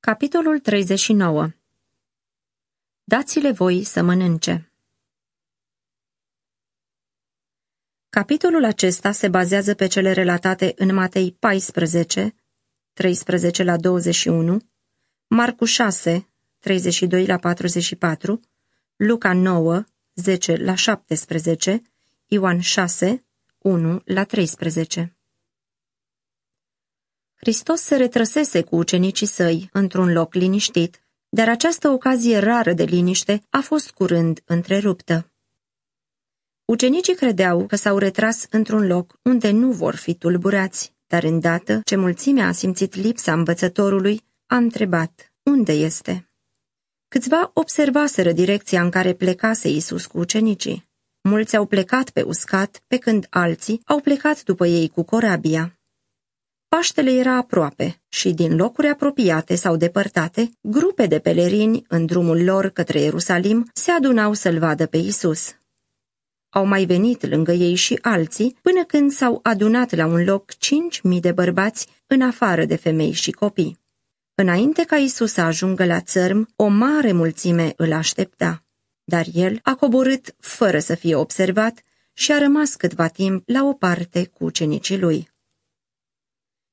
Capitolul 39 Dați-le voi să mănânce Capitolul acesta se bazează pe cele relatate în Matei 14, 13 la 21, Marcu 6, 32 la 44, Luca 9, 10 la 17, Ioan 6, 1 la 13. Hristos se retrăsese cu ucenicii săi într-un loc liniștit, dar această ocazie rară de liniște a fost curând întreruptă. Ucenicii credeau că s-au retras într-un loc unde nu vor fi tulburați, dar îndată ce mulțimea a simțit lipsa învățătorului, a întrebat, unde este? Câțiva observaseră direcția în care plecase Isus cu ucenicii. Mulți au plecat pe uscat, pe când alții au plecat după ei cu corabia. Paștele era aproape și din locuri apropiate sau depărtate, grupe de pelerini în drumul lor către Ierusalim se adunau să-l vadă pe Isus. Au mai venit lângă ei și alții până când s-au adunat la un loc cinci mii de bărbați în afară de femei și copii. Înainte ca Isus să ajungă la țărm, o mare mulțime îl aștepta, dar el a coborât fără să fie observat și a rămas câtva timp la o parte cu ucenicii lui.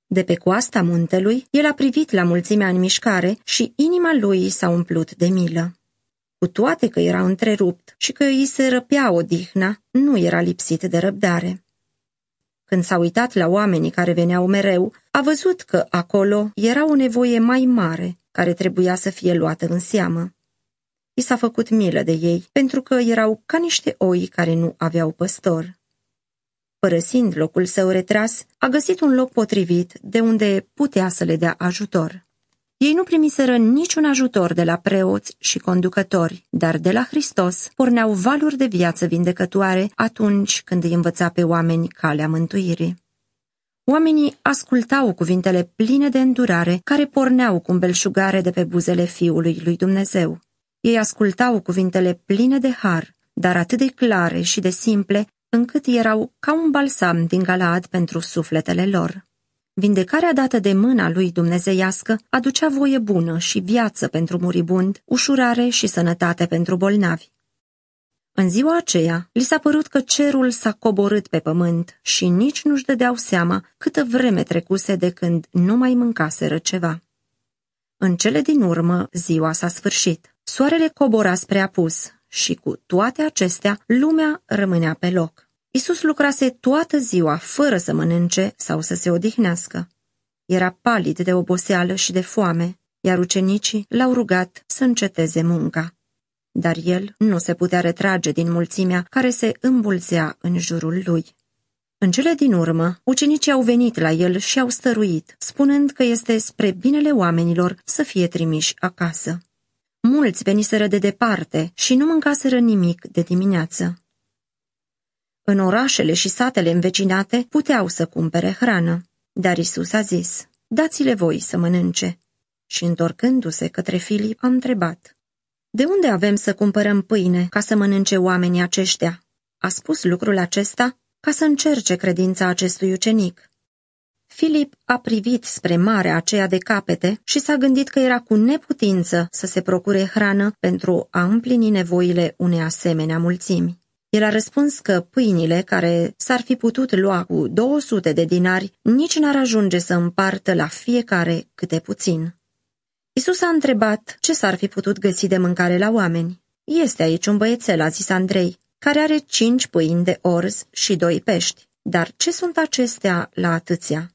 De pe coasta muntelui, el a privit la mulțimea în mișcare și inima lui s-a umplut de milă. Cu toate că era întrerupt și că îi se răpea odihna, nu era lipsit de răbdare. Când s-a uitat la oamenii care veneau mereu, a văzut că acolo era o nevoie mai mare care trebuia să fie luată în seamă. I s-a făcut milă de ei, pentru că erau ca niște oi care nu aveau păstor. Părăsind locul său retras, a găsit un loc potrivit de unde putea să le dea ajutor. Ei nu primiseră niciun ajutor de la preoți și conducători, dar de la Hristos porneau valuri de viață vindecătoare atunci când îi învăța pe oameni calea mântuirii. Oamenii ascultau cuvintele pline de îndurare care porneau cu belșugare de pe buzele Fiului lui Dumnezeu. Ei ascultau cuvintele pline de har, dar atât de clare și de simple, încât erau ca un balsam din Galaad pentru sufletele lor. Vindecarea dată de mâna lui dumnezeiască aducea voie bună și viață pentru muribund, ușurare și sănătate pentru bolnavi. În ziua aceea, li s-a părut că cerul s-a coborât pe pământ și nici nu-și dădeau seama câtă vreme trecuse de când nu mai mâncaseră ceva. În cele din urmă, ziua s-a sfârșit. Soarele cobora spre apus și cu toate acestea, lumea rămânea pe loc. Isus lucrase toată ziua fără să mănânce sau să se odihnească. Era palid de oboseală și de foame, iar ucenicii l-au rugat să înceteze munca. Dar el nu se putea retrage din mulțimea care se îmbulzea în jurul lui. În cele din urmă, ucenicii au venit la el și au stăruit, spunând că este spre binele oamenilor să fie trimiși acasă. Mulți veniseră de departe și nu mâncaseră nimic de dimineață. În orașele și satele învecinate puteau să cumpere hrană, dar Isus a zis, dați-le voi să mănânce. Și întorcându-se către Filip, a întrebat, de unde avem să cumpărăm pâine ca să mănânce oamenii aceștia? A spus lucrul acesta ca să încerce credința acestui ucenic. Filip a privit spre marea aceea de capete și s-a gândit că era cu neputință să se procure hrană pentru a împlini nevoile unei asemenea mulțimi. El a răspuns că pâinile care s-ar fi putut lua cu 200 de dinari nici n-ar ajunge să împartă la fiecare câte puțin. Isus a întrebat ce s-ar fi putut găsi de mâncare la oameni. Este aici un băiețel, a zis Andrei, care are cinci pâini de orz și doi pești. Dar ce sunt acestea la atâția?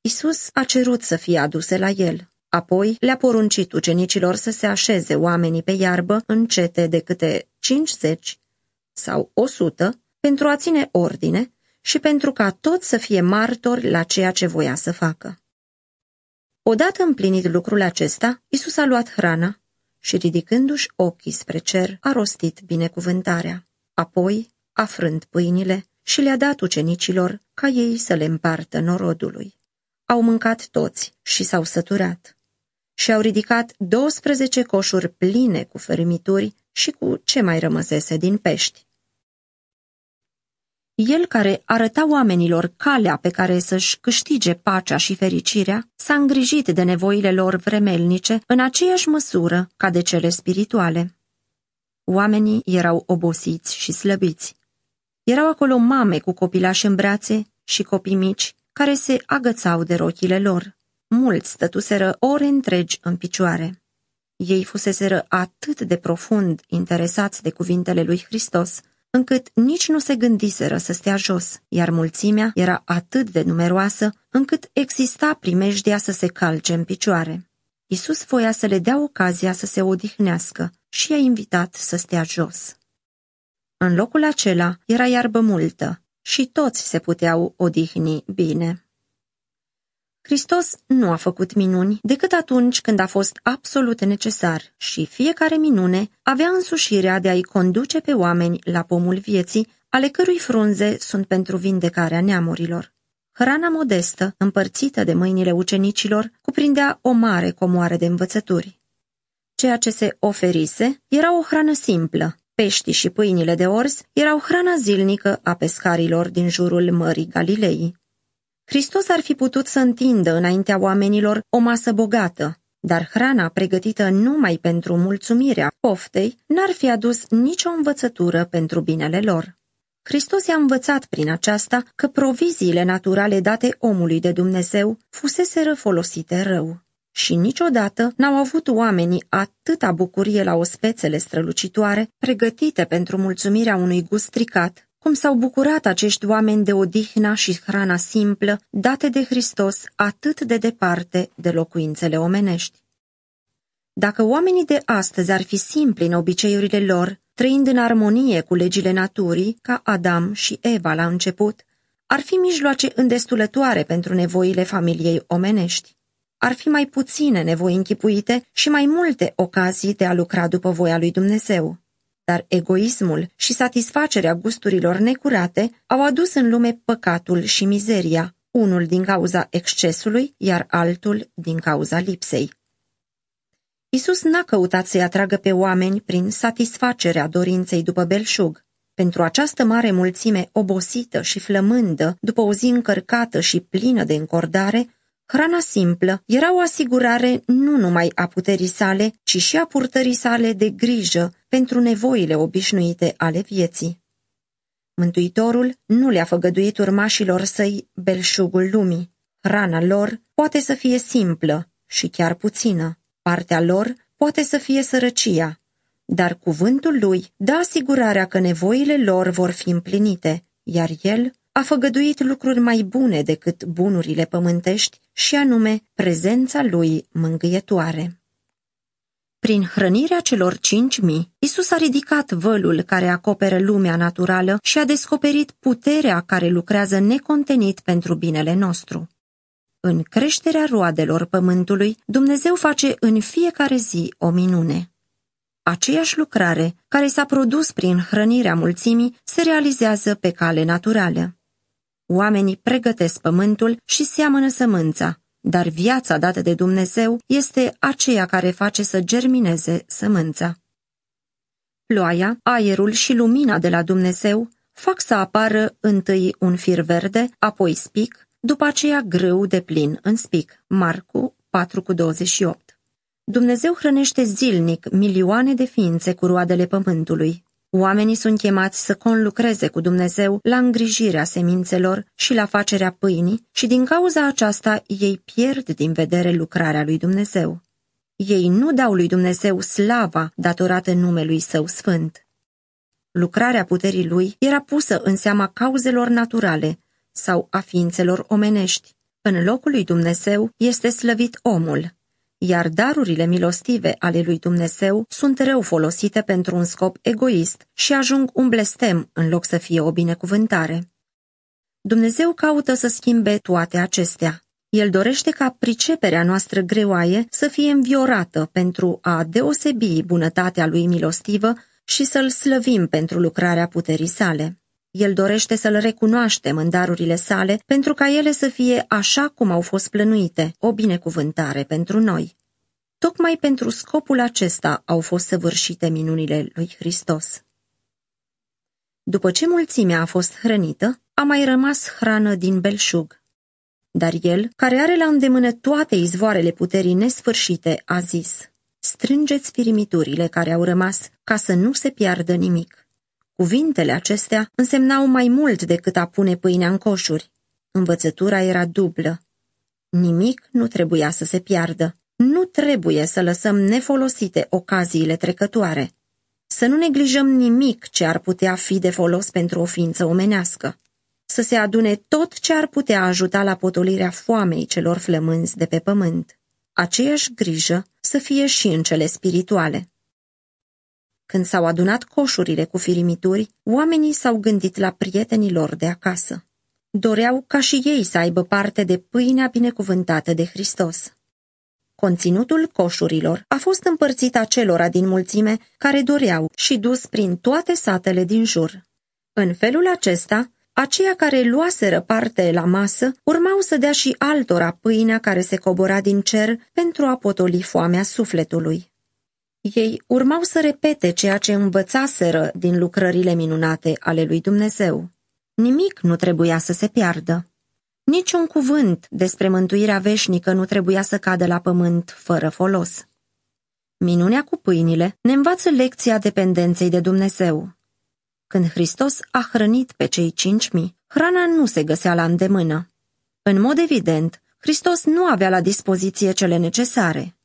Isus a cerut să fie aduse la el. Apoi le-a poruncit ucenicilor să se așeze oamenii pe iarbă în cete de câte cincizeci sau o sută pentru a ține ordine și pentru ca toți să fie martori la ceea ce voia să facă. Odată împlinit lucrul acesta, Isus a luat hrana și, ridicându-și ochii spre cer, a rostit binecuvântarea. Apoi a frânt pâinile și le-a dat ucenicilor ca ei să le împartă norodului. Au mâncat toți și s-au săturat. Și au ridicat 12 coșuri pline cu fărâmituri și cu ce mai rămăsese din pești. El care arăta oamenilor calea pe care să-și câștige pacea și fericirea, s-a îngrijit de nevoile lor vremelnice în aceeași măsură ca de cele spirituale. Oamenii erau obosiți și slăbiți. Erau acolo mame cu copilași în brațe și copii mici care se agățau de rochile lor. Mulți stătuseră ore întregi în picioare. Ei fuseseră atât de profund interesați de cuvintele lui Hristos, încât nici nu se gândiseră să stea jos, iar mulțimea era atât de numeroasă, încât exista primejdea să se calce în picioare. Isus voia să le dea ocazia să se odihnească și i-a invitat să stea jos. În locul acela era iarbă multă și toți se puteau odihni bine. Hristos nu a făcut minuni decât atunci când a fost absolut necesar și fiecare minune avea însușirea de a-i conduce pe oameni la pomul vieții, ale cărui frunze sunt pentru vindecarea neamurilor. Hrana modestă, împărțită de mâinile ucenicilor, cuprindea o mare comoară de învățături. Ceea ce se oferise era o hrană simplă. Peștii și pâinile de orz erau hrana zilnică a pescarilor din jurul Mării Galilei. Hristos ar fi putut să întindă înaintea oamenilor o masă bogată, dar hrana pregătită numai pentru mulțumirea poftei n-ar fi adus nicio învățătură pentru binele lor. Hristos i-a învățat prin aceasta că proviziile naturale date omului de Dumnezeu fuseseră folosite rău. Și niciodată n-au avut oamenii atâta bucurie la ospețele strălucitoare, pregătite pentru mulțumirea unui gust stricat, cum s-au bucurat acești oameni de odihna și hrana simplă date de Hristos atât de departe de locuințele omenești. Dacă oamenii de astăzi ar fi simpli în obiceiurile lor, trăind în armonie cu legile naturii, ca Adam și Eva la început, ar fi mijloace îndestulătoare pentru nevoile familiei omenești. Ar fi mai puține nevoi închipuite și mai multe ocazii de a lucra după voia lui Dumnezeu dar egoismul și satisfacerea gusturilor necurate au adus în lume păcatul și mizeria, unul din cauza excesului, iar altul din cauza lipsei. Isus n-a căutat să-i atragă pe oameni prin satisfacerea dorinței după belșug. Pentru această mare mulțime obosită și flămândă, după o zi încărcată și plină de încordare, Hrana simplă era o asigurare nu numai a puterii sale, ci și a purtării sale de grijă pentru nevoile obișnuite ale vieții. Mântuitorul nu le-a făgăduit urmașilor săi belșugul lumii. Hrana lor poate să fie simplă și chiar puțină. Partea lor poate să fie sărăcia, dar cuvântul lui dă asigurarea că nevoile lor vor fi împlinite, iar el a făgăduit lucruri mai bune decât bunurile pământești și anume prezența lui mângâietoare. Prin hrănirea celor cinci mii, Isus a ridicat vălul care acoperă lumea naturală și a descoperit puterea care lucrează necontenit pentru binele nostru. În creșterea roadelor pământului, Dumnezeu face în fiecare zi o minune. Aceeași lucrare care s-a produs prin hrănirea mulțimii se realizează pe cale naturală. Oamenii pregătesc pământul și seamănă sămânța, dar viața dată de Dumnezeu este aceea care face să germineze sămânța. Ploaia, aerul și lumina de la Dumnezeu fac să apară întâi un fir verde, apoi spic, după aceea grâu de plin în spic. Marcu 4,28 Dumnezeu hrănește zilnic milioane de ființe cu roadele pământului. Oamenii sunt chemați să conlucreze cu Dumnezeu la îngrijirea semințelor și la facerea pâinii și din cauza aceasta ei pierd din vedere lucrarea lui Dumnezeu. Ei nu dau lui Dumnezeu slava datorată numelui său sfânt. Lucrarea puterii lui era pusă în seama cauzelor naturale sau a ființelor omenești. În locul lui Dumnezeu este slăvit omul, iar darurile milostive ale lui Dumnezeu sunt rău folosite pentru un scop egoist și ajung un blestem în loc să fie o binecuvântare. Dumnezeu caută să schimbe toate acestea. El dorește ca priceperea noastră greoaie să fie înviorată pentru a deosebi bunătatea lui milostivă și să-l slăvim pentru lucrarea puterii sale. El dorește să-L recunoaștem în darurile sale pentru ca ele să fie așa cum au fost plănuite, o binecuvântare pentru noi. Tocmai pentru scopul acesta au fost săvârșite minunile lui Hristos. După ce mulțimea a fost hrănită, a mai rămas hrană din belșug. Dar el, care are la îndemână toate izvoarele puterii nesfârșite, a zis, strângeți firimiturile care au rămas ca să nu se piardă nimic. Cuvintele acestea însemnau mai mult decât a pune pâinea în coșuri. Învățătura era dublă. Nimic nu trebuia să se piardă. Nu trebuie să lăsăm nefolosite ocaziile trecătoare. Să nu neglijăm nimic ce ar putea fi de folos pentru o ființă omenească. Să se adune tot ce ar putea ajuta la potolirea foamei celor flămânzi de pe pământ. Aceeași grijă să fie și în cele spirituale. Când s-au adunat coșurile cu firimituri, oamenii s-au gândit la prietenii lor de acasă. Doreau ca și ei să aibă parte de pâinea binecuvântată de Hristos. Conținutul coșurilor a fost împărțit acelora din mulțime care doreau și dus prin toate satele din jur. În felul acesta, aceia care luaseră parte la masă urmau să dea și altora pâinea care se cobora din cer pentru a potoli foamea sufletului. Ei urmau să repete ceea ce învățaseră din lucrările minunate ale lui Dumnezeu. Nimic nu trebuia să se piardă. Niciun cuvânt despre mântuirea veșnică nu trebuia să cadă la pământ fără folos. Minunea cu pâinile ne învață lecția dependenței de Dumnezeu. Când Hristos a hrănit pe cei cinci mii, hrana nu se găsea la îndemână. În mod evident, Hristos nu avea la dispoziție cele necesare.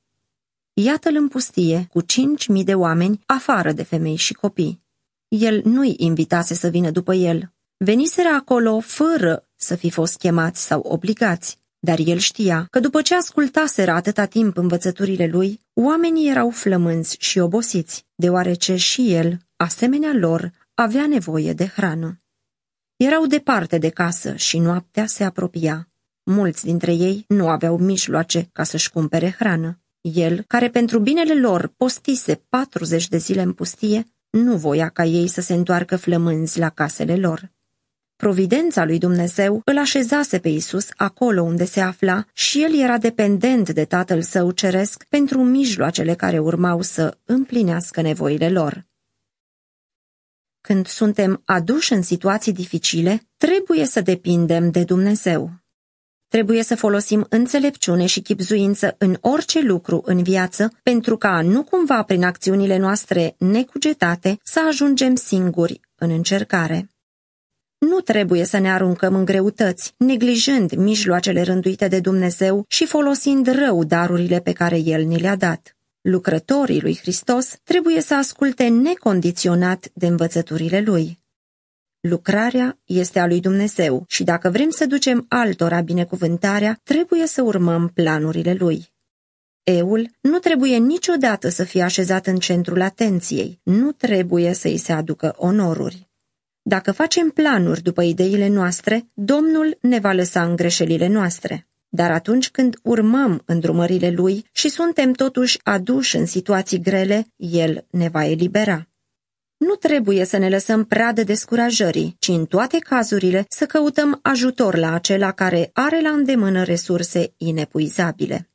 Iată-l în pustie, cu cinci mii de oameni, afară de femei și copii. El nu-i invitase să vină după el. Veniseră acolo fără să fi fost chemați sau obligați, dar el știa că după ce ascultaseră atâta timp învățăturile lui, oamenii erau flămânzi și obosiți, deoarece și el, asemenea lor, avea nevoie de hrană. Erau departe de casă și noaptea se apropia. Mulți dintre ei nu aveau mijloace ca să-și cumpere hrană. El, care pentru binele lor postise 40 de zile în pustie, nu voia ca ei să se întoarcă flămânzi la casele lor. Providența lui Dumnezeu îl așezase pe Isus acolo unde se afla și el era dependent de Tatăl Său ceresc pentru mijloacele care urmau să împlinească nevoile lor. Când suntem aduși în situații dificile, trebuie să depindem de Dumnezeu. Trebuie să folosim înțelepciune și chipzuință în orice lucru în viață, pentru ca nu cumva prin acțiunile noastre necugetate să ajungem singuri în încercare. Nu trebuie să ne aruncăm în greutăți, neglijând mijloacele rânduite de Dumnezeu și folosind rău darurile pe care El ni le-a dat. Lucrătorii lui Hristos trebuie să asculte necondiționat de învățăturile Lui. Lucrarea este a lui Dumnezeu și dacă vrem să ducem altora binecuvântarea, trebuie să urmăm planurile Lui. Eul nu trebuie niciodată să fie așezat în centrul atenției, nu trebuie să îi se aducă onoruri. Dacă facem planuri după ideile noastre, Domnul ne va lăsa în greșelile noastre. Dar atunci când urmăm îndrumările Lui și suntem totuși aduși în situații grele, El ne va elibera. Nu trebuie să ne lăsăm pradă descurajării, ci în toate cazurile să căutăm ajutor la acela care are la îndemână resurse inepuizabile.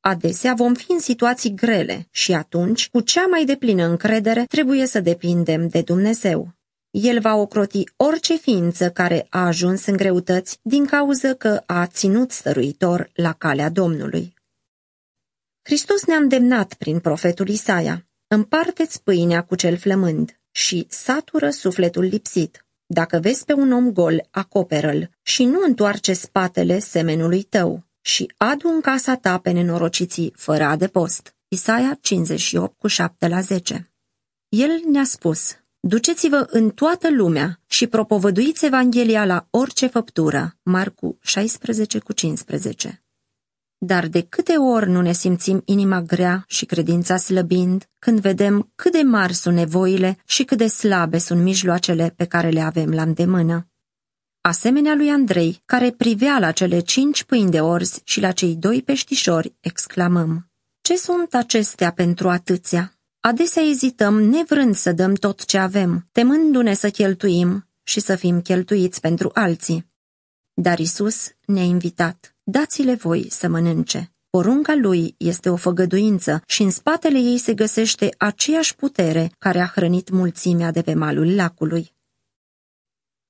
Adesea vom fi în situații grele și atunci, cu cea mai deplină încredere, trebuie să depindem de Dumnezeu. El va ocroti orice ființă care a ajuns în greutăți din cauză că a ținut stăruitor la calea Domnului. Hristos ne-a îndemnat prin profetul Isaia, împarteți pâinea cu cel flămând și satură sufletul lipsit. Dacă vezi pe un om gol, acoperă-l și nu întoarce spatele semenului tău și adu în casa ta pe nenorociții fără adăpost. Isaia 58 cu 7 la 10 El ne-a spus, Duceți-vă în toată lumea și propovăduiți Evanghelia la orice făptură. Marcu 16 cu 15 Dar de câte ori nu ne simțim inima grea și credința slăbind, când vedem cât de mari sunt nevoile și cât de slabe sunt mijloacele pe care le avem la îndemână. Asemenea lui Andrei, care privea la cele cinci pâini de orzi și la cei doi peștișori, exclamăm, Ce sunt acestea pentru atâția? Adesea ezităm nevrând să dăm tot ce avem, temându-ne să cheltuim și să fim cheltuiți pentru alții. Dar Isus ne-a invitat, dați-le voi să mănânce. Porunca lui este o făgăduință și în spatele ei se găsește aceeași putere care a hrănit mulțimea de pe malul lacului.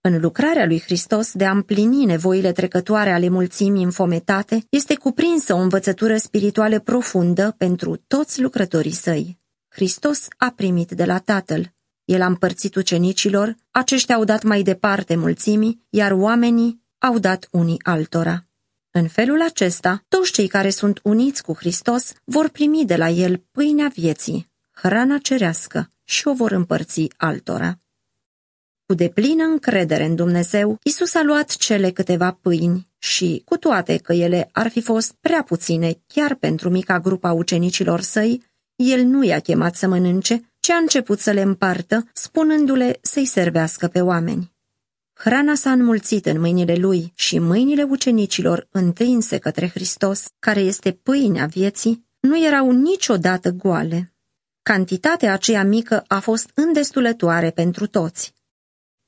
În lucrarea lui Hristos de a împlini nevoile trecătoare ale mulțimii înfometate, este cuprinsă o învățătură spirituală profundă pentru toți lucrătorii săi. Hristos a primit de la Tatăl. El a împărțit ucenicilor, aceștia au dat mai departe mulțimii, iar oamenii au dat unii altora. În felul acesta, toți cei care sunt uniți cu Hristos vor primi de la El pâinea vieții, hrana cerească și o vor împărți altora. Cu deplină încredere în Dumnezeu, Isus a luat cele câteva pâini și, cu toate că ele ar fi fost prea puține chiar pentru mica grupa ucenicilor săi, el nu i-a chemat să mănânce, ci a început să le împartă, spunându-le să-i servească pe oameni. Hrana s-a înmulțit în mâinile lui și mâinile ucenicilor întinse către Hristos, care este pâinea vieții, nu erau niciodată goale. Cantitatea aceea mică a fost îndestulătoare pentru toți.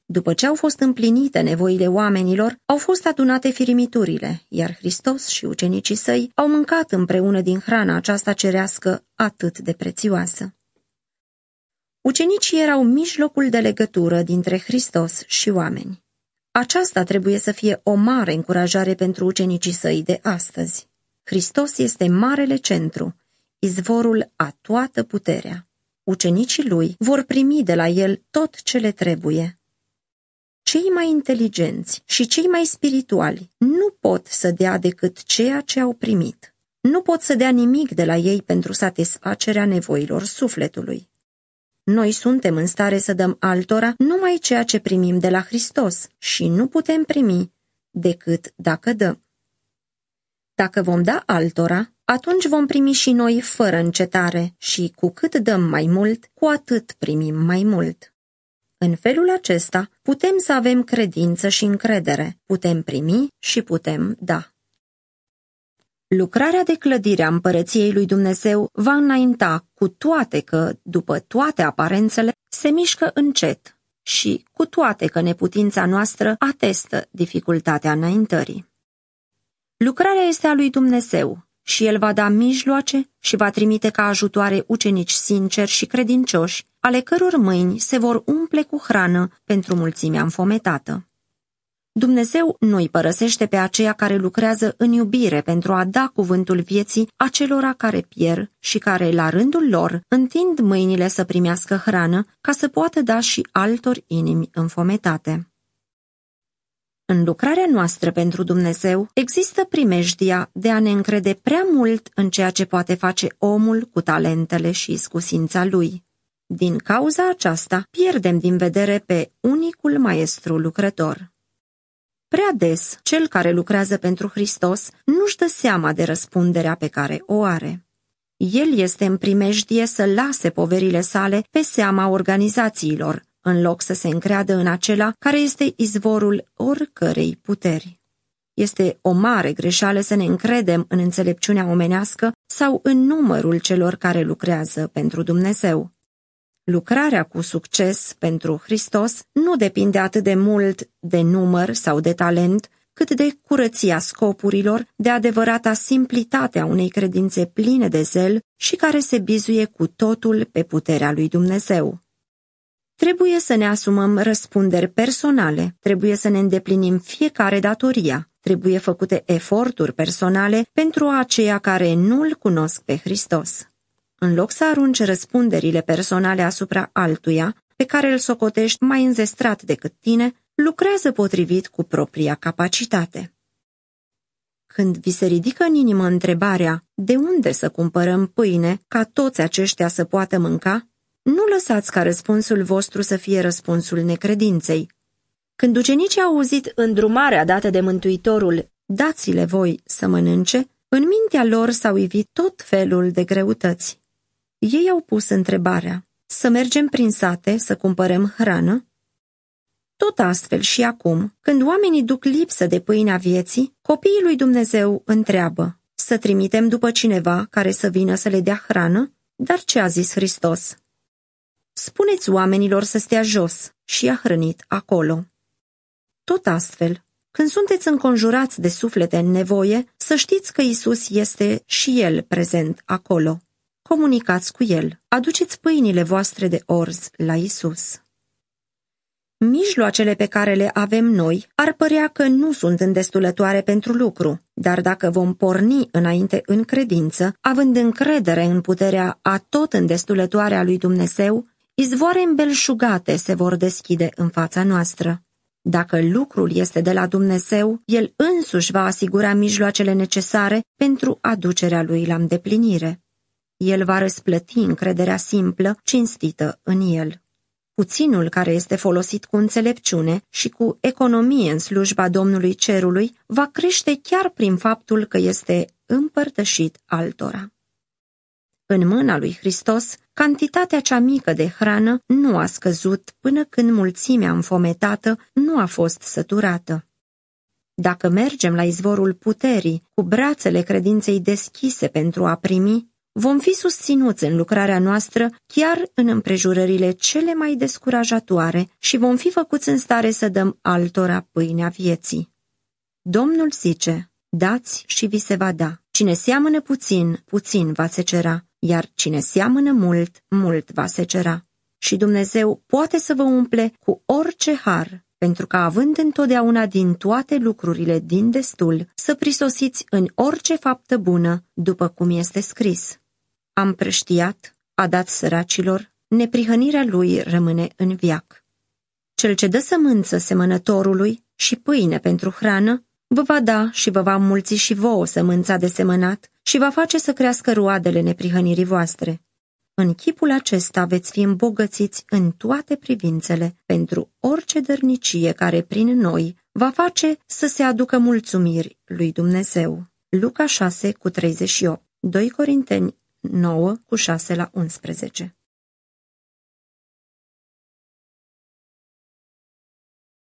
După ce au fost împlinite nevoile oamenilor, au fost adunate firimiturile, iar Hristos și ucenicii săi au mâncat împreună din hrana aceasta cerească atât de prețioasă. Ucenicii erau mijlocul de legătură dintre Hristos și oameni. Aceasta trebuie să fie o mare încurajare pentru ucenicii săi de astăzi. Hristos este marele centru, izvorul a toată puterea. Ucenicii lui vor primi de la el tot ce le trebuie, cei mai inteligenți și cei mai spirituali nu pot să dea decât ceea ce au primit. Nu pot să dea nimic de la ei pentru satisfacerea nevoilor sufletului. Noi suntem în stare să dăm altora numai ceea ce primim de la Hristos și nu putem primi decât dacă dăm. Dacă vom da altora, atunci vom primi și noi fără încetare și cu cât dăm mai mult, cu atât primim mai mult. În felul acesta putem să avem credință și încredere, putem primi și putem da. Lucrarea de clădire a împărăției lui Dumnezeu va înainta cu toate că, după toate aparențele, se mișcă încet și cu toate că neputința noastră atestă dificultatea înaintării. Lucrarea este a lui Dumnezeu și el va da mijloace și va trimite ca ajutoare ucenici sinceri și credincioși, ale căror mâini se vor umple cu hrană pentru mulțimea înfometată. Dumnezeu nu îi părăsește pe aceia care lucrează în iubire pentru a da cuvântul vieții acelora care pierd și care, la rândul lor, întind mâinile să primească hrană ca să poată da și altor inimi înfometate. În lucrarea noastră pentru Dumnezeu există primejdia de a ne încrede prea mult în ceea ce poate face omul cu talentele și iscusința lui. Din cauza aceasta, pierdem din vedere pe unicul maestru lucrător. Prea des, cel care lucrează pentru Hristos nu-și dă seama de răspunderea pe care o are. El este în primejdie să lase poverile sale pe seama organizațiilor, în loc să se încreadă în acela care este izvorul oricărei puteri. Este o mare greșeală să ne încredem în înțelepciunea omenească sau în numărul celor care lucrează pentru Dumnezeu. Lucrarea cu succes pentru Hristos nu depinde atât de mult de număr sau de talent, cât de curăția scopurilor, de adevărata simplitate a unei credințe pline de zel și care se bizuie cu totul pe puterea lui Dumnezeu. Trebuie să ne asumăm răspunderi personale, trebuie să ne îndeplinim fiecare datoria, trebuie făcute eforturi personale pentru aceia care nu-L cunosc pe Hristos. În loc să arunci răspunderile personale asupra altuia, pe care îl socotești mai înzestrat decât tine, lucrează potrivit cu propria capacitate. Când vi se ridică în inimă întrebarea de unde să cumpărăm pâine ca toți aceștia să poată mânca, nu lăsați ca răspunsul vostru să fie răspunsul necredinței. Când ucenicii au auzit îndrumarea dată de Mântuitorul, dați-le voi să mănânce, în mintea lor s-au ivit tot felul de greutăți. Ei au pus întrebarea, să mergem prin sate să cumpărăm hrană? Tot astfel și acum, când oamenii duc lipsă de pâinea vieții, copiii lui Dumnezeu întreabă, să trimitem după cineva care să vină să le dea hrană? Dar ce a zis Hristos? Spuneți oamenilor să stea jos și a hrănit acolo. Tot astfel, când sunteți înconjurați de suflete în nevoie, să știți că Isus este și El prezent acolo. Comunicați cu El, aduceți pâinile voastre de orz la Isus. Mijloacele pe care le avem noi ar părea că nu sunt îndestulătoare pentru lucru, dar dacă vom porni înainte în credință, având încredere în puterea a tot îndestulătoare a lui Dumnezeu, izvoare îmbelșugate se vor deschide în fața noastră. Dacă lucrul este de la Dumnezeu, El însuși va asigura mijloacele necesare pentru aducerea lui la îndeplinire. El va răsplăti încrederea simplă, cinstită în El. Puținul care este folosit cu înțelepciune și cu economie în slujba Domnului Cerului va crește chiar prin faptul că este împărtășit altora. În mâna lui Hristos, cantitatea cea mică de hrană nu a scăzut până când mulțimea înfometată nu a fost săturată. Dacă mergem la izvorul puterii, cu brațele credinței deschise pentru a primi, vom fi susținuți în lucrarea noastră chiar în împrejurările cele mai descurajatoare și vom fi făcuți în stare să dăm altora pâinea vieții. Domnul zice, dați și vi se va da. Cine seamănă puțin, puțin va secera, iar cine seamănă mult, mult va secera. Și Dumnezeu poate să vă umple cu orice har, pentru că având întotdeauna din toate lucrurile din destul, să prisosiți în orice faptă bună, după cum este scris. Am prăștiat, a dat săracilor, neprihănirea lui rămâne în viac. Cel ce dă sămânță semănătorului și pâine pentru hrană, vă va da și vă va mulți și vouă sămânța de semănat și va face să crească roadele neprihănirii voastre. În chipul acesta veți fi îmbogățiți în toate privințele pentru orice dărnicie care prin noi va face să se aducă mulțumiri lui Dumnezeu. Luca 6 cu 38 2 Corinteni 9 cu 6 la 11